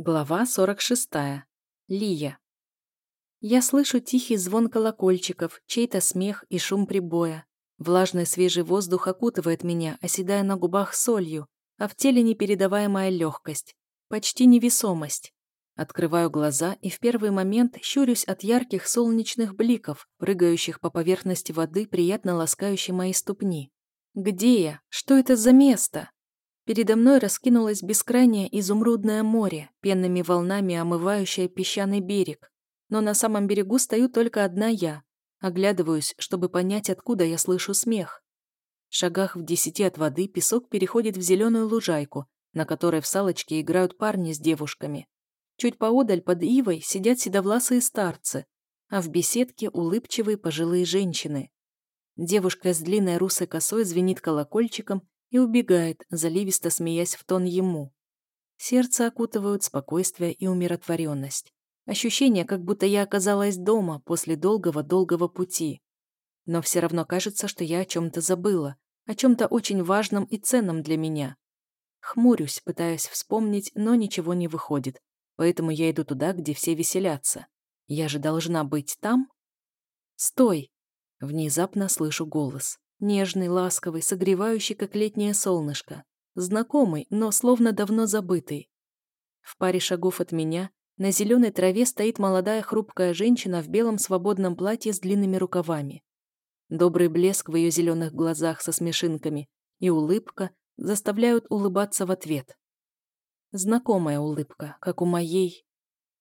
Глава 46. Лия. Я слышу тихий звон колокольчиков, чей-то смех и шум прибоя. Влажный свежий воздух окутывает меня, оседая на губах солью, а в теле непередаваемая легкость, почти невесомость. Открываю глаза и в первый момент щурюсь от ярких солнечных бликов, прыгающих по поверхности воды, приятно ласкающей мои ступни. Где я? Что это за место? Передо мной раскинулось бескрайнее изумрудное море, пенными волнами омывающее песчаный берег. Но на самом берегу стою только одна я. Оглядываюсь, чтобы понять, откуда я слышу смех. В шагах в десяти от воды песок переходит в зеленую лужайку, на которой в салочке играют парни с девушками. Чуть поодаль под ивой сидят седовласые старцы, а в беседке улыбчивые пожилые женщины. Девушка с длинной русой косой звенит колокольчиком и убегает, заливисто смеясь в тон ему. Сердце окутывают спокойствие и умиротворенность. Ощущение, как будто я оказалась дома после долгого-долгого пути. Но все равно кажется, что я о чем-то забыла, о чем-то очень важном и ценном для меня. Хмурюсь, пытаясь вспомнить, но ничего не выходит, поэтому я иду туда, где все веселятся. Я же должна быть там? Стой! Внезапно слышу голос. Нежный, ласковый, согревающий, как летнее солнышко. Знакомый, но словно давно забытый. В паре шагов от меня на зеленой траве стоит молодая хрупкая женщина в белом свободном платье с длинными рукавами. Добрый блеск в ее зеленых глазах со смешинками и улыбка заставляют улыбаться в ответ. Знакомая улыбка, как у моей...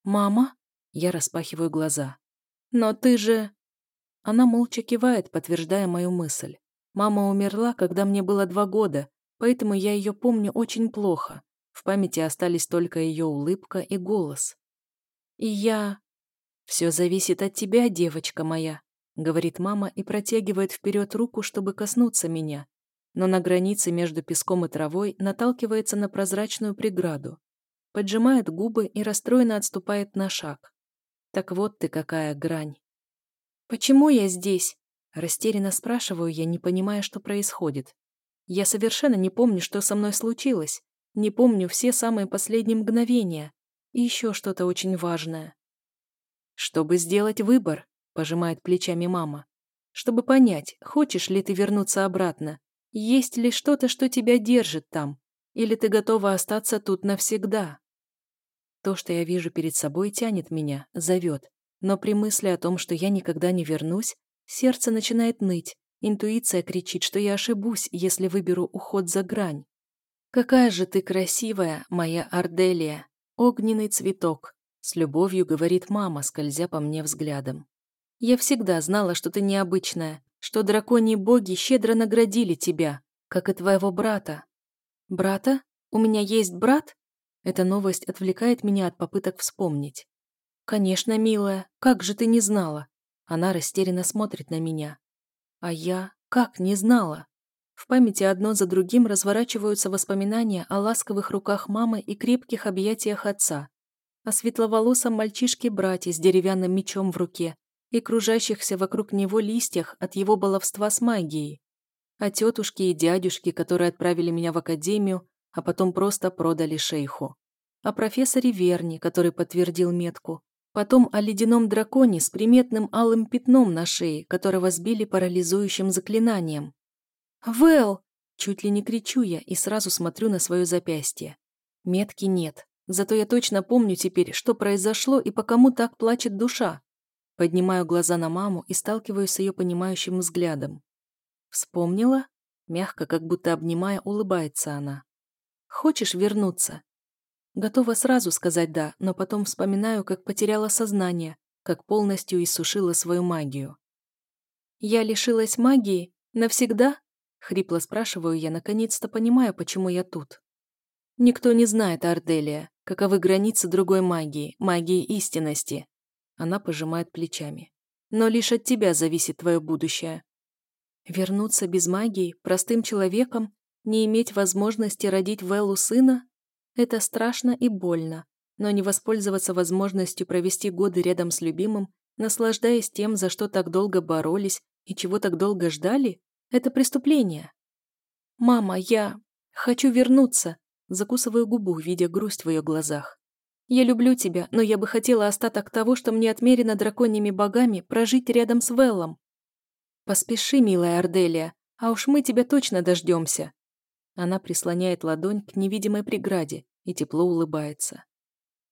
«Мама?» Я распахиваю глаза. «Но ты же...» Она молча кивает, подтверждая мою мысль. Мама умерла, когда мне было два года, поэтому я ее помню очень плохо. В памяти остались только ее улыбка и голос. И я... «Все зависит от тебя, девочка моя», — говорит мама и протягивает вперед руку, чтобы коснуться меня. Но на границе между песком и травой наталкивается на прозрачную преграду. Поджимает губы и расстроенно отступает на шаг. Так вот ты какая грань. «Почему я здесь?» Растерянно спрашиваю я, не понимая, что происходит. Я совершенно не помню, что со мной случилось. Не помню все самые последние мгновения. И еще что-то очень важное. «Чтобы сделать выбор», — пожимает плечами мама. «Чтобы понять, хочешь ли ты вернуться обратно. Есть ли что-то, что тебя держит там. Или ты готова остаться тут навсегда?» То, что я вижу перед собой, тянет меня, зовет. Но при мысли о том, что я никогда не вернусь, Сердце начинает ныть. Интуиция кричит, что я ошибусь, если выберу уход за грань. «Какая же ты красивая, моя Арделия! Огненный цветок!» С любовью говорит мама, скользя по мне взглядом. «Я всегда знала, что ты необычная, что драконьи боги щедро наградили тебя, как и твоего брата». «Брата? У меня есть брат?» Эта новость отвлекает меня от попыток вспомнить. «Конечно, милая, как же ты не знала? Она растерянно смотрит на меня. А я как не знала? В памяти одно за другим разворачиваются воспоминания о ласковых руках мамы и крепких объятиях отца, о светловолосом мальчишке-брате с деревянным мечом в руке и кружащихся вокруг него листьях от его баловства с магией, о тетушке и дядюшке, которые отправили меня в академию, а потом просто продали шейху, о профессоре Верни, который подтвердил метку, Потом о ледяном драконе с приметным алым пятном на шее, которого сбили парализующим заклинанием. «Вэл!» Чуть ли не кричу я и сразу смотрю на свое запястье. Метки нет. Зато я точно помню теперь, что произошло и по кому так плачет душа. Поднимаю глаза на маму и сталкиваюсь с ее понимающим взглядом. «Вспомнила?» Мягко, как будто обнимая, улыбается она. «Хочешь вернуться? Готова сразу сказать «да», но потом вспоминаю, как потеряла сознание, как полностью иссушила свою магию. «Я лишилась магии? Навсегда?» — хрипло спрашиваю я, наконец-то понимаю, почему я тут. «Никто не знает, Арделия, каковы границы другой магии, магии истинности». Она пожимает плечами. «Но лишь от тебя зависит твое будущее. Вернуться без магии, простым человеком, не иметь возможности родить Веллу сына? Это страшно и больно, но не воспользоваться возможностью провести годы рядом с любимым, наслаждаясь тем, за что так долго боролись и чего так долго ждали, это преступление. «Мама, я... хочу вернуться!» Закусываю губу, видя грусть в ее глазах. Я люблю тебя, но я бы хотела остаток того, что мне отмерено драконьими богами, прожить рядом с Веллом. Поспеши, милая Арделия, а уж мы тебя точно дождемся. Она прислоняет ладонь к невидимой преграде и тепло улыбается.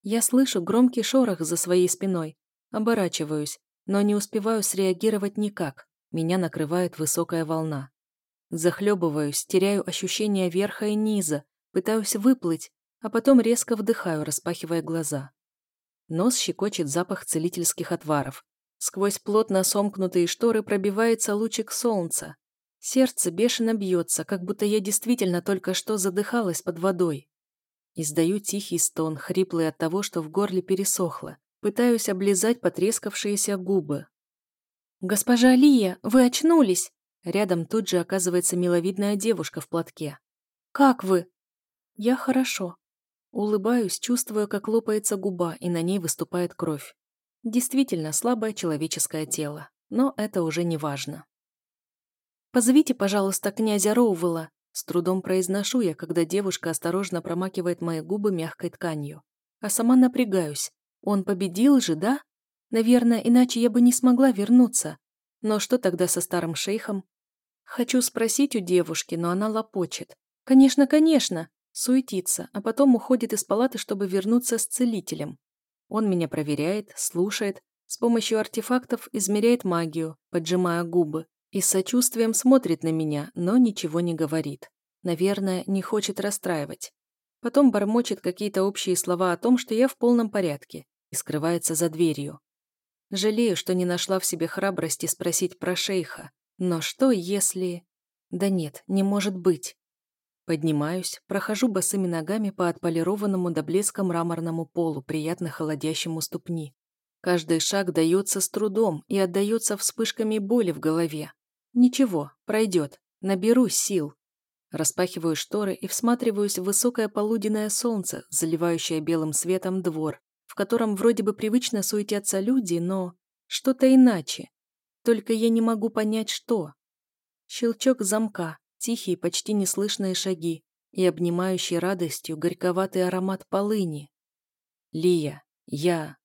Я слышу громкий шорох за своей спиной, оборачиваюсь, но не успеваю среагировать никак. Меня накрывает высокая волна. Захлебываюсь, теряю ощущение верха и низа, пытаюсь выплыть, а потом резко вдыхаю, распахивая глаза. Нос щекочет запах целительских отваров. Сквозь плотно сомкнутые шторы пробивается лучик солнца. Сердце бешено бьется, как будто я действительно только что задыхалась под водой. Издаю тихий стон, хриплый от того, что в горле пересохло. Пытаюсь облизать потрескавшиеся губы. «Госпожа Лия, вы очнулись!» Рядом тут же оказывается миловидная девушка в платке. «Как вы?» «Я хорошо». Улыбаюсь, чувствуя, как лопается губа, и на ней выступает кровь. Действительно слабое человеческое тело, но это уже не важно. «Позовите, пожалуйста, князя Роувелла», с трудом произношу я, когда девушка осторожно промакивает мои губы мягкой тканью. А сама напрягаюсь. Он победил же, да? Наверное, иначе я бы не смогла вернуться. Но что тогда со старым шейхом? Хочу спросить у девушки, но она лопочет. Конечно, конечно. Суетится, а потом уходит из палаты, чтобы вернуться с целителем. Он меня проверяет, слушает, с помощью артефактов измеряет магию, поджимая губы, и с сочувствием смотрит на меня, но ничего не говорит. Наверное, не хочет расстраивать. Потом бормочет какие-то общие слова о том, что я в полном порядке, и скрывается за дверью. Жалею, что не нашла в себе храбрости спросить про шейха. Но что, если... Да нет, не может быть. Поднимаюсь, прохожу босыми ногами по отполированному до блеска мраморному полу, приятно холодящему ступни. Каждый шаг дается с трудом и отдается вспышками боли в голове. Ничего, пройдет, наберусь сил. Распахиваю шторы и всматриваюсь в высокое полуденное солнце, заливающее белым светом двор, в котором вроде бы привычно суетятся люди, но что-то иначе. Только я не могу понять, что. Щелчок замка, тихие, почти неслышные шаги и обнимающий радостью горьковатый аромат полыни. Лия, я,